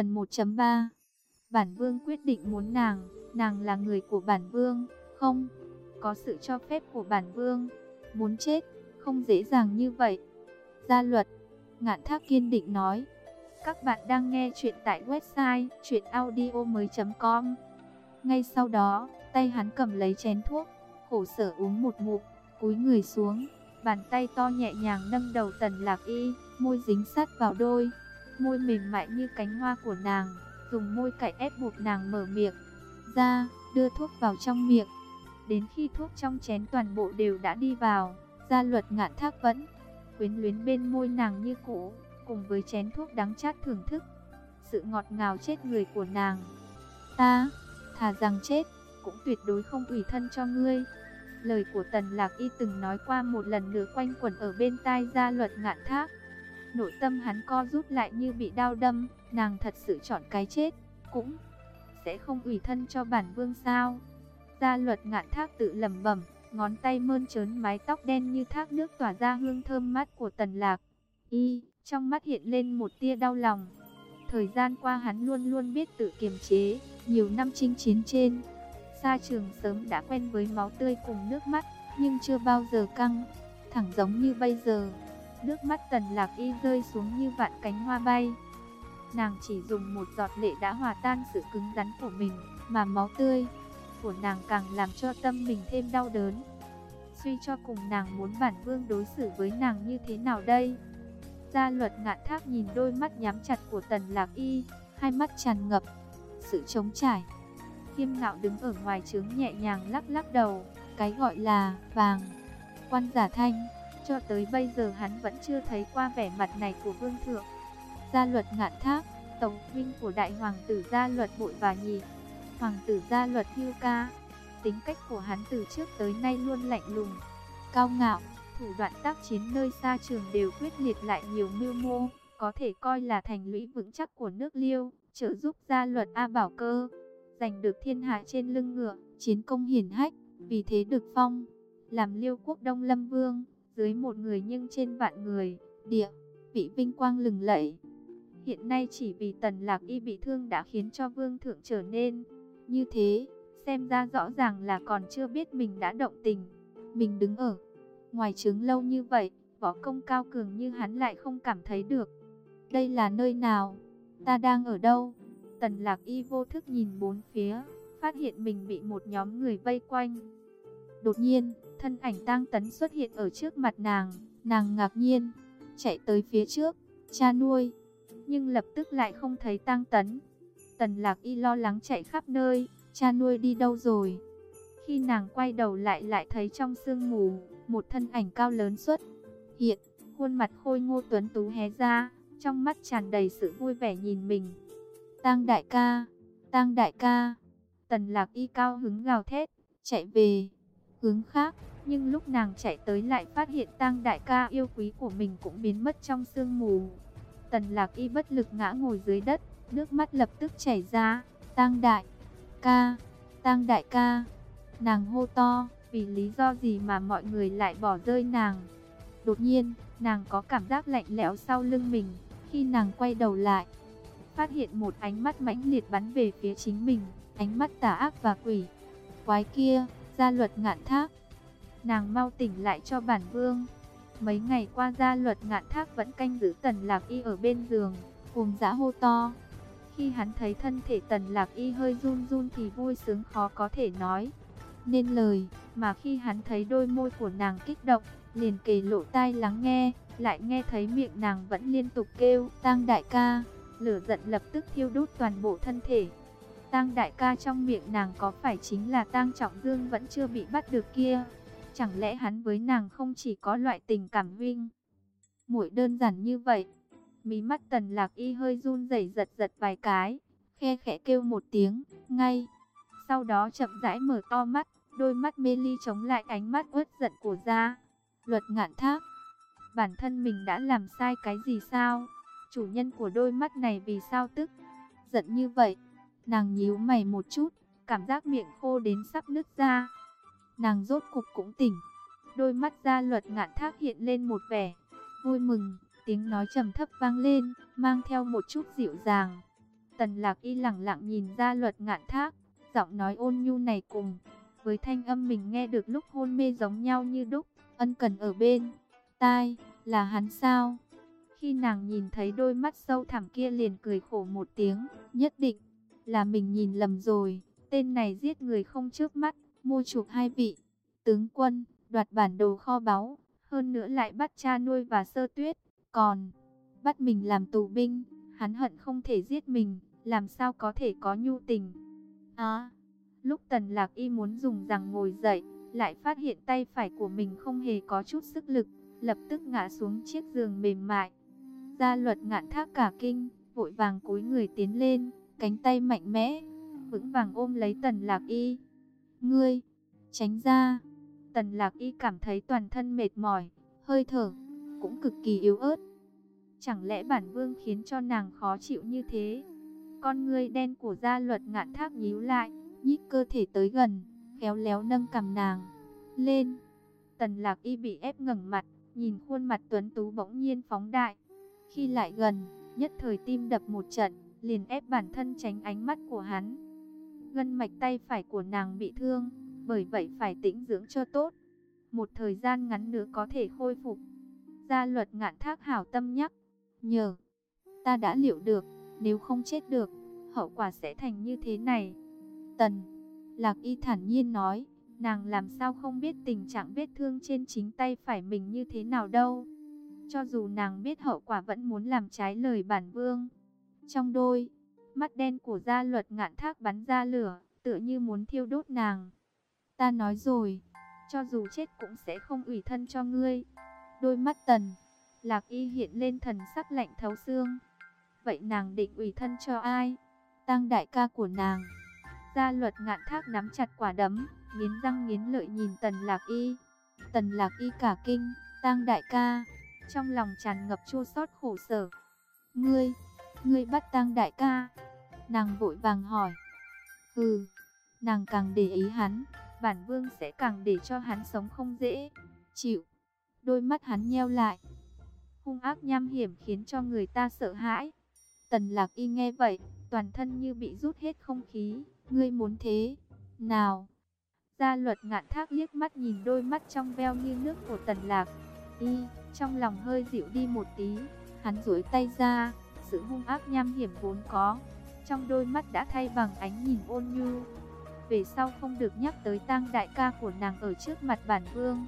Phần 1.3 Bản vương quyết định muốn nàng, nàng là người của bản vương, không, có sự cho phép của bản vương, muốn chết, không dễ dàng như vậy. Gia luật, ngạn thác kiên định nói, các bạn đang nghe chuyện tại website chuyenaudio.com Ngay sau đó, tay hắn cầm lấy chén thuốc, khổ sở uống một ngụm, cúi người xuống, bàn tay to nhẹ nhàng nâng đầu tần lạc y, môi dính sát vào đôi, môi mềm mại như cánh hoa của nàng, dùng môi cạy ép buộc nàng mở miệng, ra, đưa thuốc vào trong miệng. Đến khi thuốc trong chén toàn bộ đều đã đi vào, gia luật ngạn thác vẫn quyến luyến bên môi nàng như cũ, cùng với chén thuốc đắng chát thưởng thức. Sự ngọt ngào chết người của nàng. Ta, thà rằng chết, cũng tuyệt đối không ủy thân cho ngươi. Lời của Tần Lạc Y từng nói qua một lần nữa quanh quẩn ở bên tai gia luật ngạn thác. Nội tâm hắn co rút lại như bị đau đâm, nàng thật sự chọn cái chết, cũng sẽ không ủy thân cho bản vương sao. Gia luật ngạn thác tự lầm bẩm, ngón tay mơn trớn mái tóc đen như thác nước tỏa ra hương thơm mát của tần lạc. Y, trong mắt hiện lên một tia đau lòng. Thời gian qua hắn luôn luôn biết tự kiềm chế, nhiều năm chinh chiến trên. Sa trường sớm đã quen với máu tươi cùng nước mắt, nhưng chưa bao giờ căng, thẳng giống như bây giờ. Nước mắt tần lạc y rơi xuống như vạn cánh hoa bay. Nàng chỉ dùng một giọt lệ đã hòa tan sự cứng rắn của mình, mà máu tươi của nàng càng làm cho tâm mình thêm đau đớn. Suy cho cùng nàng muốn bản vương đối xử với nàng như thế nào đây? Gia luật ngạn thác nhìn đôi mắt nhắm chặt của tần lạc y, hai mắt tràn ngập, sự trống trải. Khiêm ngạo đứng ở ngoài trướng nhẹ nhàng lắc lắc đầu, cái gọi là vàng. Quan giả thanh, cho tới bây giờ hắn vẫn chưa thấy qua vẻ mặt này của vương thượng. Gia luật ngạn thác, tổng huynh của đại hoàng tử gia luật bội và nhị. Hoàng tử gia luật hưu ca. Tính cách của hắn từ trước tới nay luôn lạnh lùng, cao ngạo, thủ đoạn tác chiến nơi xa trường đều quyết liệt lại nhiều mưu mô, có thể coi là thành lũy vững chắc của nước Liêu, trợ giúp gia luật A Bảo Cơ, giành được thiên hạ trên lưng ngựa, chiến công hiển hách, vì thế được phong, làm Liêu quốc Đông Lâm Vương, dưới một người nhưng trên vạn người, địa, vị vinh quang lừng lẫy. Hiện nay chỉ vì tần lạc y bị thương đã khiến cho vương thượng trở nên như thế, xem ra rõ ràng là còn chưa biết mình đã động tình. Mình đứng ở ngoài trứng lâu như vậy, võ công cao cường như hắn lại không cảm thấy được. Đây là nơi nào? Ta đang ở đâu? Tần lạc y vô thức nhìn bốn phía, phát hiện mình bị một nhóm người vây quanh. Đột nhiên, thân ảnh tang tấn xuất hiện ở trước mặt nàng, nàng ngạc nhiên, chạy tới phía trước, cha nuôi, nhưng lập tức lại không thấy tang tấn. Tần lạc y lo lắng chạy khắp nơi, cha nuôi đi đâu rồi? Khi nàng quay đầu lại lại thấy trong sương mù, một thân ảnh cao lớn xuất hiện, khuôn mặt khôi ngô tuấn tú hé ra, trong mắt tràn đầy sự vui vẻ nhìn mình. Tang đại ca, Tang đại ca. Tần Lạc Y cao hứng gào thét, chạy về hướng khác, nhưng lúc nàng chạy tới lại phát hiện Tang đại ca yêu quý của mình cũng biến mất trong sương mù. Tần Lạc Y bất lực ngã ngồi dưới đất, nước mắt lập tức chảy ra. Tang đại ca, Tang đại ca. Nàng hô to, vì lý do gì mà mọi người lại bỏ rơi nàng. Đột nhiên, nàng có cảm giác lạnh lẽo sau lưng mình, khi nàng quay đầu lại, phát hiện một ánh mắt mãnh liệt bắn về phía chính mình, ánh mắt tà ác và quỷ. Quái kia, gia luật ngạn thác. Nàng mau tỉnh lại cho bản vương. Mấy ngày qua gia luật ngạn thác vẫn canh giữ tần lạc y ở bên giường, cùng dã hô to. Khi hắn thấy thân thể tần lạc y hơi run run thì vui sướng khó có thể nói. Nên lời, mà khi hắn thấy đôi môi của nàng kích động, liền kề lộ tai lắng nghe, lại nghe thấy miệng nàng vẫn liên tục kêu, tang đại ca, lửa giận lập tức thiêu đốt toàn bộ thân thể. Tang đại ca trong miệng nàng có phải chính là Tang Trọng Dương vẫn chưa bị bắt được kia? Chẳng lẽ hắn với nàng không chỉ có loại tình cảm vinh? Muội đơn giản như vậy. Mí mắt Tần Lạc Y hơi run rẩy giật giật vài cái, khe khẽ kêu một tiếng, ngay. Sau đó chậm rãi mở to mắt, đôi mắt mê ly chống lại ánh mắt uất giận của gia. Luật ngạn thác. Bản thân mình đã làm sai cái gì sao? Chủ nhân của đôi mắt này vì sao tức? Giận như vậy. Nàng nhíu mày một chút, cảm giác miệng khô đến sắp nứt ra. Nàng rốt cục cũng tỉnh. Đôi mắt gia luật ngạn thác hiện lên một vẻ vui mừng, tiếng nói trầm thấp vang lên, mang theo một chút dịu dàng. Tần lạc y lặng lặng nhìn ra luật ngạn thác, giọng nói ôn nhu này cùng. Với thanh âm mình nghe được lúc hôn mê giống nhau như đúc, ân cần ở bên. Tai, là hắn sao? Khi nàng nhìn thấy đôi mắt sâu thẳm kia liền cười khổ một tiếng, nhất định là mình nhìn lầm rồi. Tên này giết người không trước mắt, mua chuộc hai vị. Tướng quân, đoạt bản đồ kho báu, hơn nữa lại bắt cha nuôi và sơ tuyết. Còn, bắt mình làm tù binh, hắn hận không thể giết mình, làm sao có thể có nhu tình. À, lúc tần lạc y muốn dùng rằng ngồi dậy, lại phát hiện tay phải của mình không hề có chút sức lực, lập tức ngã xuống chiếc giường mềm mại. Gia luật ngạn thác cả kinh, vội vàng cúi người tiến lên, cánh tay mạnh mẽ, vững vàng ôm lấy tần lạc y. Ngươi, tránh ra. Tần lạc y cảm thấy toàn thân mệt mỏi, hơi thở, cũng cực kỳ yếu ớt. Chẳng lẽ bản vương khiến cho nàng khó chịu như thế? Con ngươi đen của gia luật ngạn thác nhíu lại, nhích cơ thể tới gần, khéo léo nâng cầm nàng lên. Tần lạc y bị ép ngẩng mặt, nhìn khuôn mặt tuấn tú bỗng nhiên phóng đại. Khi lại gần, nhất thời tim đập một trận, liền ép bản thân tránh ánh mắt của hắn. Gân mạch tay phải của nàng bị thương, bởi vậy phải tĩnh dưỡng cho tốt. Một thời gian ngắn nữa có thể khôi phục. Gia luật ngạn thác hảo tâm nhắc, nhờ, ta đã liệu được, nếu không chết được, hậu quả sẽ thành như thế này. Tần, Lạc Y thản nhiên nói, nàng làm sao không biết tình trạng vết thương trên chính tay phải mình như thế nào đâu. Cho dù nàng biết hậu quả vẫn muốn làm trái lời bản vương. Trong đôi, mắt đen của gia luật ngạn thác bắn ra lửa, tựa như muốn thiêu đốt nàng. Ta nói rồi, cho dù chết cũng sẽ không ủy thân cho ngươi. Đôi mắt tần, lạc y hiện lên thần sắc lạnh thấu xương. Vậy nàng định ủy thân cho ai? Tăng đại ca của nàng. Gia luật ngạn thác nắm chặt quả đấm, nghiến răng nghiến lợi nhìn tần lạc y. Tần lạc y cả kinh, tăng đại ca, trong lòng tràn ngập chua xót khổ sở. Ngươi, ngươi bắt tăng đại ca. Nàng vội vàng hỏi. Hừ, nàng càng để ý hắn, bản vương sẽ càng để cho hắn sống không dễ. Chịu, đôi mắt hắn nheo lại. Hung ác nham hiểm khiến cho người ta sợ hãi. Tần lạc y nghe vậy, toàn thân như bị rút hết không khí. Ngươi muốn thế, nào? Gia luật ngạn thác liếc mắt nhìn đôi mắt trong veo như nước của tần lạc. Y, trong lòng hơi dịu đi một tí, hắn duỗi tay ra, sự hung ác nham hiểm vốn có. Trong đôi mắt đã thay bằng ánh nhìn ôn nhu. Về sau không được nhắc tới tang đại ca của nàng ở trước mặt bản vương.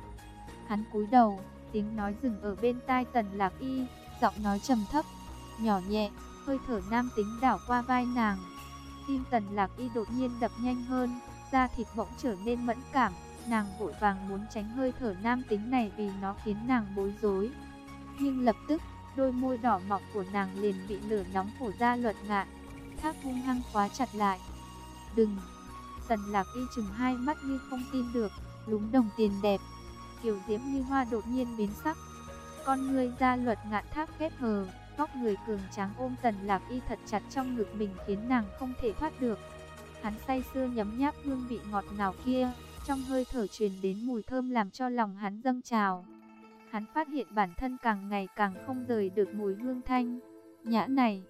Hắn cúi đầu, tiếng nói dừng ở bên tai tần lạc y, giọng nói trầm thấp, nhỏ nhẹ, hơi thở nam tính đảo qua vai nàng. Tim tần lạc y đột nhiên đập nhanh hơn, da thịt bỗng trở nên mẫn cảm. Nàng vội vàng muốn tránh hơi thở nam tính này vì nó khiến nàng bối rối. Nhưng lập tức, đôi môi đỏ mọng của nàng liền bị lửa nóng của ra luật ngạn. Thác hung hăng khóa chặt lại. Đừng! Tần lạc y chừng hai mắt như không tin được, lúng đồng tiền đẹp. Kiều diễm như hoa đột nhiên biến sắc. Con người ra luật ngạn thác khép hờ, Vóc người cường tráng ôm tần lạc y thật chặt trong ngực mình khiến nàng không thể thoát được. Hắn say sưa nhấm nháp hương vị ngọt ngào kia, trong hơi thở truyền đến mùi thơm làm cho lòng hắn dâng trào. Hắn phát hiện bản thân càng ngày càng không rời được mùi hương thanh. Nhã này,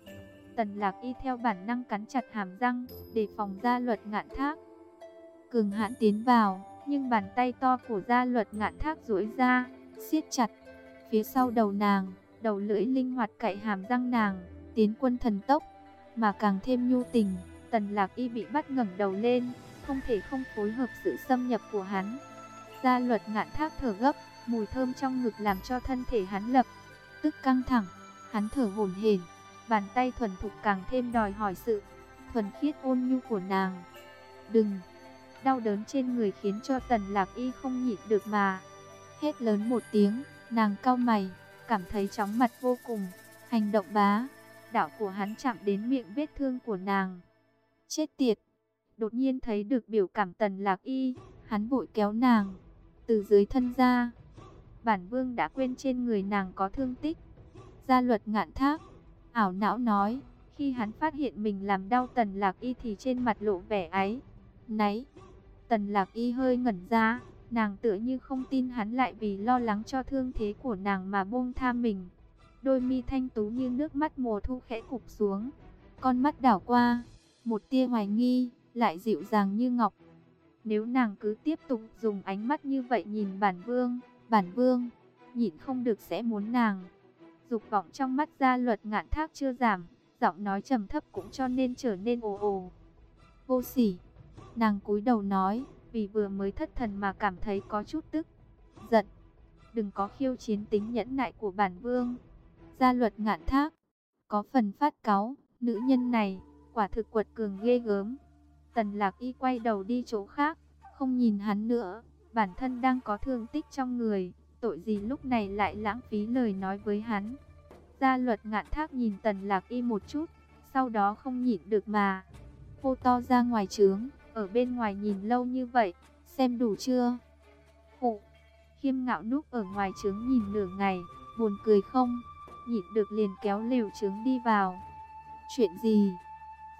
tần lạc y theo bản năng cắn chặt hàm răng, để phòng gia luật ngạn thác. Cường hãn tiến vào, nhưng bàn tay to của gia luật ngạn thác duỗi ra, siết chặt. Phía sau đầu nàng, đầu lưỡi linh hoạt cạy hàm răng nàng, tiến quân thần tốc, mà càng thêm nhu tình, tần lạc y bị bắt ngẩng đầu lên, không thể không phối hợp sự xâm nhập của hắn. Gia luật ngạn thác thở gấp, mùi thơm trong ngực làm cho thân thể hắn lập, tức căng thẳng, hắn thở hổn hển, bàn tay thuần thục càng thêm đòi hỏi sự thuần khiết ôn nhu của nàng. Đừng! Đau đớn trên người khiến cho tần lạc y không nhịn được mà. Hét lớn một tiếng, nàng cau mày, cảm thấy chóng mặt vô cùng. Hành động bá, đạo của hắn chạm đến miệng vết thương của nàng. Chết tiệt! Đột nhiên thấy được biểu cảm tần lạc y, hắn vội kéo nàng, từ dưới thân ra. Bản vương đã quên trên người nàng có thương tích. Gia luật ngạn thác, ảo não nói, khi hắn phát hiện mình làm đau tần lạc y thì trên mặt lộ vẻ ấy. Náy! Tần lạc y hơi ngẩn ra, Nàng tựa như không tin hắn lại vì lo lắng cho thương thế của nàng mà buông tha mình. Đôi mi thanh tú như nước mắt mùa thu khẽ cụp xuống. con mắt đảo qua, một tia hoài nghi, lại dịu dàng như ngọc. Nếu nàng cứ tiếp tục dùng ánh mắt như vậy nhìn bản vương, bản vương, nhịn không được sẽ muốn nàng. Dục vọng trong mắt gia luật ngạn thác chưa giảm, giọng nói trầm thấp cũng cho nên trở nên ồ ồ. Vô sỉ, nàng cúi đầu nói, vì vừa mới thất thần mà cảm thấy có chút tức, giận. Đừng có khiêu chiến tính nhẫn nại của bản vương. Gia luật ngạn thác, có phần phát cáu, nữ nhân này, quả thực quật cường ghê gớm. Tần lạc y quay đầu đi chỗ khác, không nhìn hắn nữa, bản thân đang có thương tích trong người, tội gì lúc này lại lãng phí lời nói với hắn. Gia luật ngạn thác nhìn tần lạc y một chút, sau đó không nhịn được mà. Hô to ra ngoài trướng, ở bên ngoài nhìn lâu như vậy, xem đủ chưa? Hụ, khiêm ngạo núp ở ngoài trướng nhìn nửa ngày, buồn cười không? Nhịn được liền kéo lều trướng đi vào. Chuyện gì?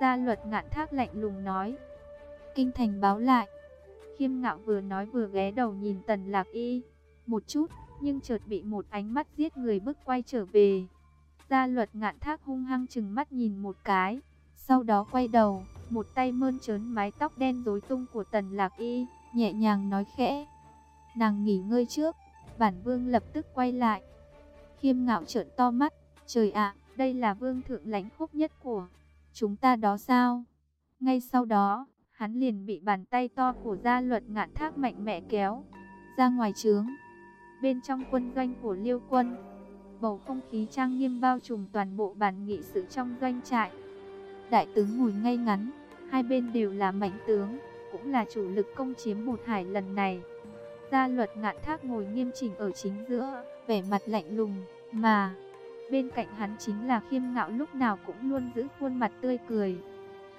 Gia luật ngạn thác lạnh lùng nói. Kinh thành báo lại. Khiêm ngạo vừa nói vừa ghé đầu nhìn tần lạc y. Một chút, nhưng chợt bị một ánh mắt giết người bức quay trở về. Gia luật ngạn thác hung hăng chừng mắt nhìn một cái. Sau đó quay đầu, một tay mơn trớn mái tóc đen rối tung của tần lạc y, nhẹ nhàng nói khẽ. Nàng nghỉ ngơi trước, bản vương lập tức quay lại. Khiêm ngạo trợn to mắt, trời ạ, đây là vương thượng lãnh khúc nhất của chúng ta đó sao? Ngay sau đó, hắn liền bị bàn tay to của gia luật ngạn thác mạnh mẽ kéo ra ngoài trướng. Bên trong quân doanh của liêu quân, bầu không khí trang nghiêm bao trùm toàn bộ bàn nghị sự trong doanh trại. Đại tướng ngồi ngay ngắn, hai bên đều là mạnh tướng, cũng là chủ lực công chiếm một hải lần này. Gia luật ngạn thác ngồi nghiêm chỉnh ở chính giữa, vẻ mặt lạnh lùng, mà bên cạnh hắn chính là khiêm ngạo lúc nào cũng luôn giữ khuôn mặt tươi cười.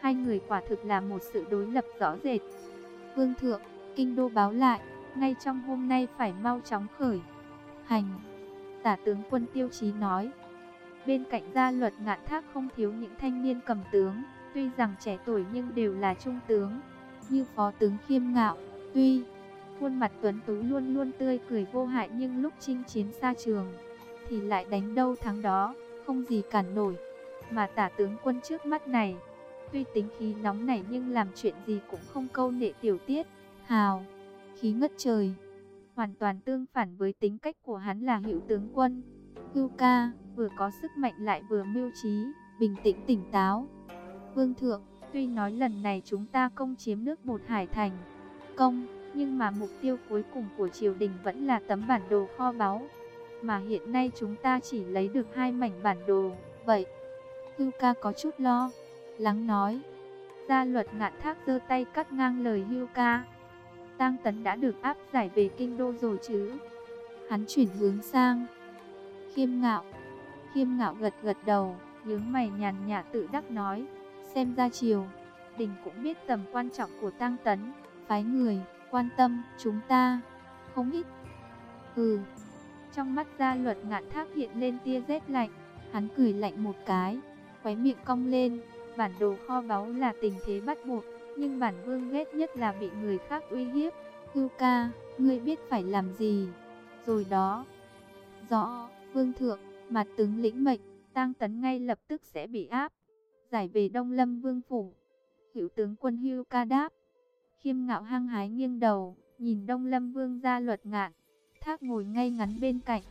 Hai người quả thực là một sự đối lập rõ rệt. Vương thượng, kinh đô báo lại, ngay trong hôm nay phải mau chóng khởi. Hành, tả tướng quân tiêu chí nói. Bên cạnh gia luật ngạn thác không thiếu những thanh niên cầm tướng, tuy rằng trẻ tuổi nhưng đều là trung tướng, như phó tướng khiêm ngạo, tuy khuôn mặt tuấn tú luôn luôn tươi cười vô hại nhưng lúc chinh chiến xa trường, thì lại đánh đâu thắng đó, không gì cản nổi. Mà tả tướng quân trước mắt này, tuy tính khí nóng nảy nhưng làm chuyện gì cũng không câu nệ tiểu tiết, hào, khí ngất trời. Hoàn toàn tương phản với tính cách của hắn là hiệu tướng quân. Hưu ca, vừa có sức mạnh lại vừa mưu trí, bình tĩnh tỉnh táo. Vương thượng, tuy nói lần này chúng ta công chiếm nước một Hải Thành, công, nhưng mà mục tiêu cuối cùng của triều đình vẫn là tấm bản đồ kho báu. Mà hiện nay chúng ta chỉ lấy được hai mảnh bản đồ, vậy. Hưu ca có chút lo, lắng nói. Gia luật ngạn thác giơ tay cắt ngang lời hưu ca. Tang Tấn đã được áp giải về kinh đô rồi chứ. Hắn chuyển hướng sang. Khiêm ngạo. Khiêm ngạo gật gật đầu, nhướng mày nhàn nhạt tự đắc nói. Xem ra chiều, đình cũng biết tầm quan trọng của Tang Tấn. Phái người, quan tâm, chúng ta, không ít. Ừ, trong mắt gia luật ngạn thác hiện lên tia rét lạnh. Hắn cười lạnh một cái, khóe miệng cong lên. Bản đồ kho báu là tình thế bắt buộc, nhưng bản vương ghét nhất là bị người khác uy hiếp. Hưu ca, ngươi biết phải làm gì? Rồi đó. Rõ, vương thượng, mặt tướng lĩnh mệnh, tang tấn ngay lập tức sẽ bị áp. Giải về Đông Lâm Vương Phủ. Hiệu tướng quân Hưu ca đáp. Khiêm ngạo hăng hái nghiêng đầu, nhìn Đông Lâm Vương ra luật ngạn. Thác ngồi ngay ngắn bên cạnh.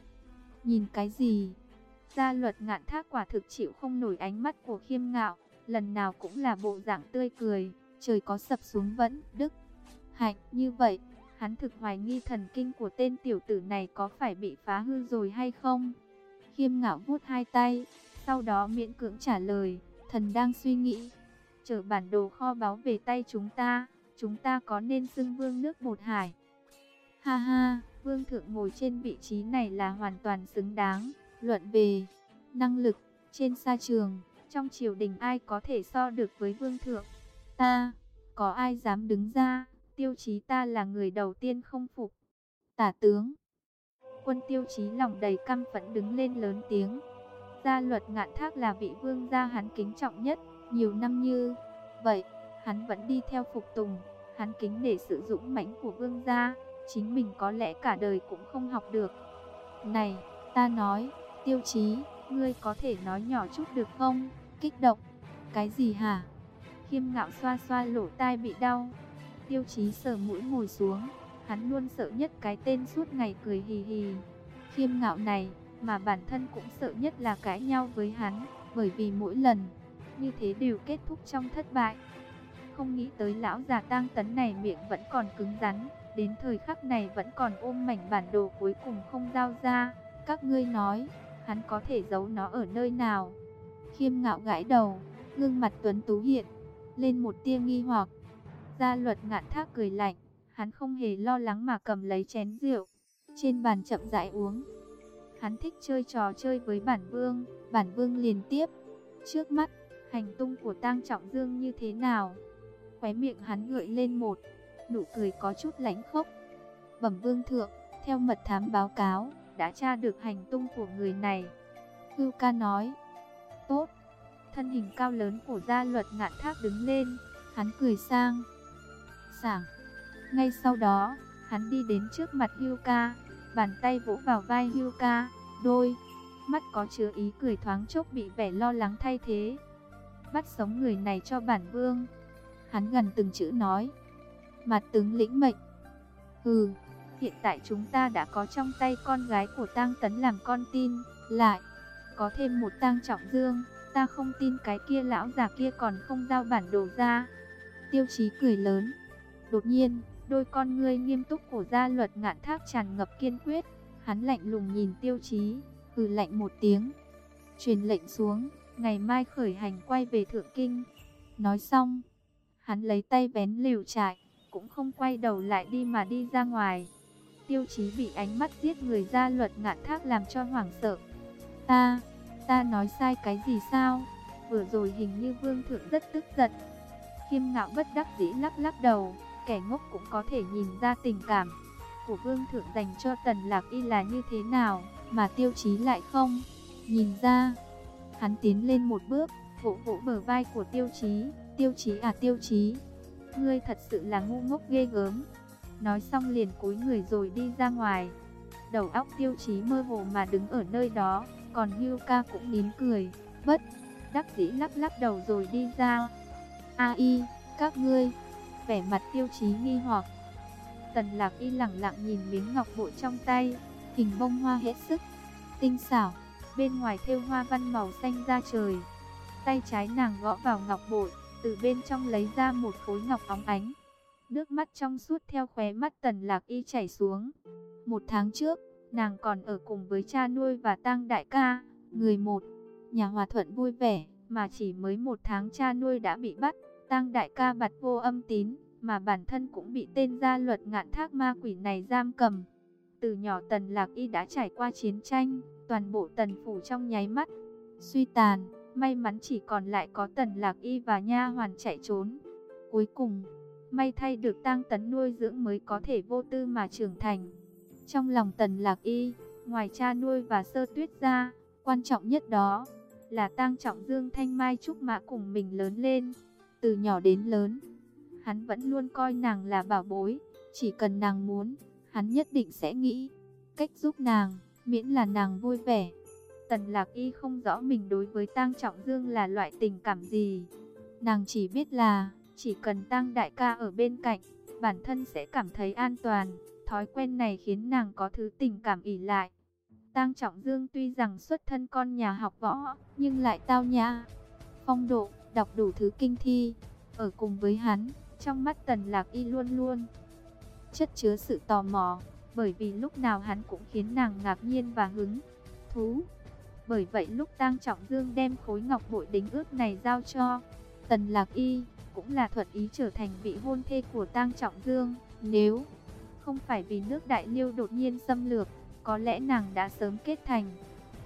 Nhìn cái gì? Gia luật ngạn thác quả thực chịu không nổi ánh mắt của khiêm ngạo, lần nào cũng là bộ dạng tươi cười trời có sập xuống vẫn đức. Hạnh như vậy, hắn thực hoài nghi thần kinh của tên tiểu tử này có phải bị phá hư rồi hay không? Khiêm ngạo vuốt hai tay, sau đó miễn cưỡng trả lời, thần đang suy nghĩ. Chờ bản đồ kho báu về tay chúng ta, chúng ta có nên xưng vương nước một hải? Ha ha, vương thượng ngồi trên vị trí này là hoàn toàn xứng đáng. Luận về năng lực trên sa trường, trong triều đình ai có thể so được với vương thượng? Ta, có ai dám đứng ra, tiêu chí ta là người đầu tiên không phục. Tả tướng, quân tiêu chí lòng đầy căm phẫn đứng lên lớn tiếng. Gia luật ngạn thác là vị vương gia hắn kính trọng nhất, nhiều năm như vậy, hắn vẫn đi theo phục tùng, hắn kính để sự dũng mãnh của vương gia, chính mình có lẽ cả đời cũng không học được. Này, ta nói, tiêu chí, ngươi có thể nói nhỏ chút được không? Kích động, Cái gì hả? Khiêm ngạo xoa xoa lỗ tai bị đau. Tiêu chí sờ mũi ngồi xuống. Hắn luôn sợ nhất cái tên suốt ngày cười hì hì. Khiêm ngạo này, mà bản thân cũng sợ nhất là cãi nhau với hắn. Bởi vì mỗi lần, như thế đều kết thúc trong thất bại. Không nghĩ tới lão già tang tấn này miệng vẫn còn cứng rắn. Đến thời khắc này vẫn còn ôm mảnh bản đồ cuối cùng không giao ra. Các ngươi nói, hắn có thể giấu nó ở nơi nào? Khiêm ngạo gãi đầu, gương mặt tuấn tú hiện, lên một tia nghi hoặc. Gia luật ngạn thác cười lạnh, hắn không hề lo lắng mà cầm lấy chén rượu, trên bàn chậm rãi uống. Hắn thích chơi trò chơi với bản vương, bản vương liền tiếp. Trước mắt, hành tung của tang trọng dương như thế nào? Khóe miệng hắn gợi lên một, nụ cười có chút lãnh khốc. Bẩm vương thượng, theo mật thám báo cáo, đã tra được hành tung của người này. Hưu ca nói, tốt. Thân hình cao lớn của gia luật ngạn thác đứng lên, hắn cười sang. Sảng. Ngay sau đó, hắn đi đến trước mặt Hưu ca, bàn tay vỗ vào vai Hưu ca, đôi. Mắt có chứa ý cười thoáng chốc bị vẻ lo lắng thay thế. Bắt sống người này cho bản vương. Hắn gần từng chữ nói. Mặt tướng lĩnh mệnh. Hừ, hiện tại chúng ta đã có trong tay con gái của tang tấn làm con tin, lại có thêm một tang trọng dương, ta không tin cái kia lão già kia còn không giao bản đồ ra. Tiêu chí cười lớn. Đột nhiên, đôi con ngươi nghiêm túc của gia luật ngạn thác tràn ngập kiên quyết. Hắn lạnh lùng nhìn tiêu chí, hừ lạnh một tiếng. Truyền lệnh xuống, ngày mai khởi hành quay về Thượng Kinh. Nói xong, hắn lấy tay bén liều trại, cũng không quay đầu lại đi mà đi ra ngoài. Tiêu chí bị ánh mắt giết người gia luật ngạn thác làm cho hoảng sợ. Ta, ta nói sai cái gì sao? Vừa rồi hình như vương thượng rất tức giận. Khiêm ngạo bất đắc dĩ lắc lắc đầu, kẻ ngốc cũng có thể nhìn ra tình cảm của vương thượng dành cho tần lạc y là như thế nào, mà tiêu chí lại không. Nhìn ra, hắn tiến lên một bước, vỗ vỗ bờ vai của tiêu chí, tiêu chí à tiêu chí. Ngươi thật sự là ngu ngốc ghê gớm. Nói xong liền cúi người rồi đi ra ngoài. Đầu óc tiêu chí mơ hồ mà đứng ở nơi đó, còn Hưu ca cũng nín cười, bất, đắc dĩ lắc lắc đầu rồi đi ra. A y, các ngươi, vẻ mặt tiêu chí nghi hoặc. Tần lạc y lặng lặng nhìn miếng ngọc bội trong tay, hình bông hoa hết sức, tinh xảo, bên ngoài thêu hoa văn màu xanh da trời. Tay trái nàng gõ vào ngọc bội, từ bên trong lấy ra một khối ngọc óng ánh. Nước mắt trong suốt theo khóe mắt tần lạc y chảy xuống. Một tháng trước, nàng còn ở cùng với cha nuôi và tang đại ca, người một. Nhà hòa thuận vui vẻ, mà chỉ mới một tháng cha nuôi đã bị bắt. tang đại ca bặt vô âm tín, mà bản thân cũng bị tên gia luật ngạn thác ma quỷ này giam cầm. Từ nhỏ tần lạc y đã trải qua chiến tranh, toàn bộ tần phủ trong nháy mắt. Suy tàn, may mắn chỉ còn lại có tần lạc y và nha hoàn chạy trốn. Cuối cùng May thay được tang tấn nuôi dưỡng mới có thể vô tư mà trưởng thành. Trong lòng tần lạc y, ngoài cha nuôi và sơ tuyết ra, quan trọng nhất đó là tang trọng dương thanh mai trúc mã cùng mình lớn lên. Từ nhỏ đến lớn, hắn vẫn luôn coi nàng là bảo bối, chỉ cần nàng muốn, hắn nhất định sẽ nghĩ cách giúp nàng, miễn là nàng vui vẻ. Tần lạc y không rõ mình đối với tang trọng dương là loại tình cảm gì. Nàng chỉ biết là chỉ cần tang đại ca ở bên cạnh, bản thân sẽ cảm thấy an toàn. Thói quen này khiến nàng có thứ tình cảm ỉ lại. Tăng Trọng Dương tuy rằng xuất thân con nhà học võ, nhưng lại tao nhã, phong độ, đọc đủ thứ kinh thi. Ở cùng với hắn, trong mắt Tần Lạc Y luôn luôn chất chứa sự tò mò, bởi vì lúc nào hắn cũng khiến nàng ngạc nhiên và hứng thú. Bởi vậy lúc Tăng Trọng Dương đem khối ngọc bội đính ước này giao cho Tần Lạc Y, cũng là thuận ý trở thành vị hôn thê của Tang Trọng Dương. Nếu không phải vì nước Đại Liêu đột nhiên xâm lược, có lẽ nàng đã sớm kết thành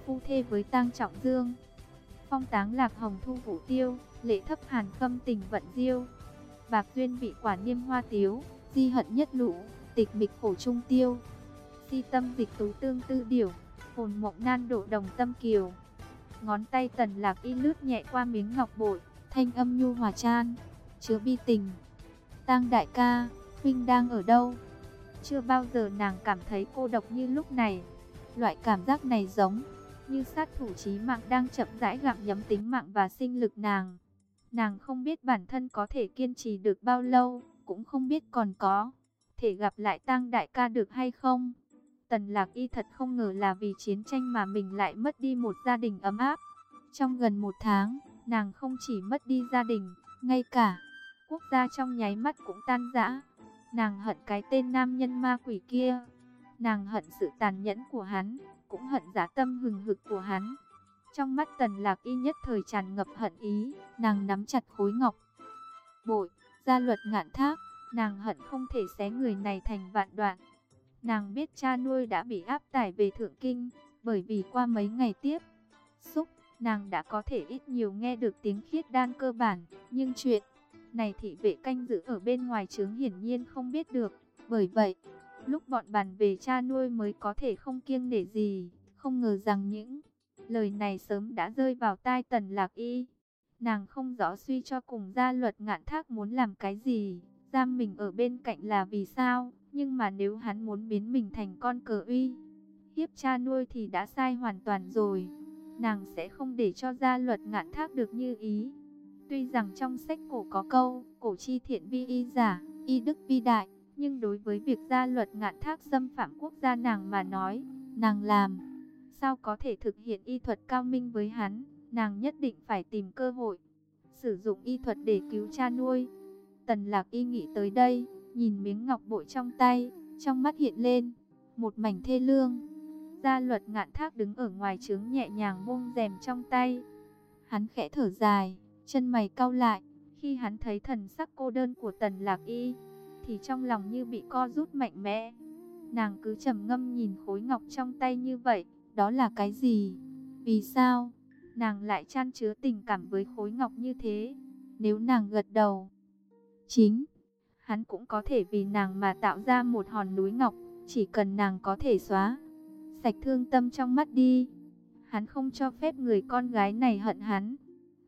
phu thê với Tang Trọng Dương. Phong táng lạc hồng thu vũ tiêu, lễ thấp hàn khâm tình vận diêu. Bạc duyên vị quả niêm hoa tiếu, di hận nhất lũ, tịch mịch khổ trung tiêu. Si tâm dịch tú tương tư điểu, hồn mộng nan độ đồng tâm kiều. Ngón tay tần lạc y lướt nhẹ qua miếng ngọc bội, thanh âm nhu hòa chan chứa bi tình. Tang đại ca, huynh đang ở đâu? Chưa bao giờ nàng cảm thấy cô độc như lúc này. Loại cảm giác này giống như sát thủ chí mạng đang chậm rãi gặm nhấm tính mạng và sinh lực nàng. Nàng không biết bản thân có thể kiên trì được bao lâu, cũng không biết còn có thể gặp lại tang đại ca được hay không. Tần lạc y thật không ngờ là vì chiến tranh mà mình lại mất đi một gia đình ấm áp. Trong gần một tháng, nàng không chỉ mất đi gia đình, ngay cả quốc gia trong nháy mắt cũng tan rã. Nàng hận cái tên nam nhân ma quỷ kia. Nàng hận sự tàn nhẫn của hắn, cũng hận giá tâm hừng hực của hắn. Trong mắt tần lạc y nhất thời tràn ngập hận ý, nàng nắm chặt khối ngọc. Bội, gia luật ngạn thác, nàng hận không thể xé người này thành vạn đoạn. Nàng biết cha nuôi đã bị áp tải về Thượng Kinh, bởi vì qua mấy ngày tiếp xúc, nàng đã có thể ít nhiều nghe được tiếng khiết đan cơ bản, nhưng chuyện này thị vệ canh giữ ở bên ngoài trướng hiển nhiên không biết được. Bởi vậy, lúc bọn bàn về cha nuôi mới có thể không kiêng nể gì, không ngờ rằng những lời này sớm đã rơi vào tai tần lạc y. Nàng không rõ suy cho cùng gia luật ngạn thác muốn làm cái gì, giam mình ở bên cạnh là vì sao, nhưng mà nếu hắn muốn biến mình thành con cờ uy, hiếp cha nuôi thì đã sai hoàn toàn rồi. Nàng sẽ không để cho gia luật ngạn thác được như ý. Tuy rằng trong sách cổ có câu, cổ chi thiện vi y giả, y đức vi đại, nhưng đối với việc gia luật ngạn thác xâm phạm quốc gia nàng mà nói, nàng làm, sao có thể thực hiện y thuật cao minh với hắn, nàng nhất định phải tìm cơ hội, sử dụng y thuật để cứu cha nuôi. Tần lạc y nghĩ tới đây, nhìn miếng ngọc bội trong tay, trong mắt hiện lên, một mảnh thê lương. Gia luật ngạn thác đứng ở ngoài trướng nhẹ nhàng buông rèm trong tay. Hắn khẽ thở dài, chân mày cau lại, khi hắn thấy thần sắc cô đơn của tần lạc y, thì trong lòng như bị co rút mạnh mẽ. Nàng cứ trầm ngâm nhìn khối ngọc trong tay như vậy, đó là cái gì? Vì sao? Nàng lại chan chứa tình cảm với khối ngọc như thế. Nếu nàng gật đầu, chính, hắn cũng có thể vì nàng mà tạo ra một hòn núi ngọc, chỉ cần nàng có thể xóa sạch thương tâm trong mắt đi. Hắn không cho phép người con gái này hận hắn.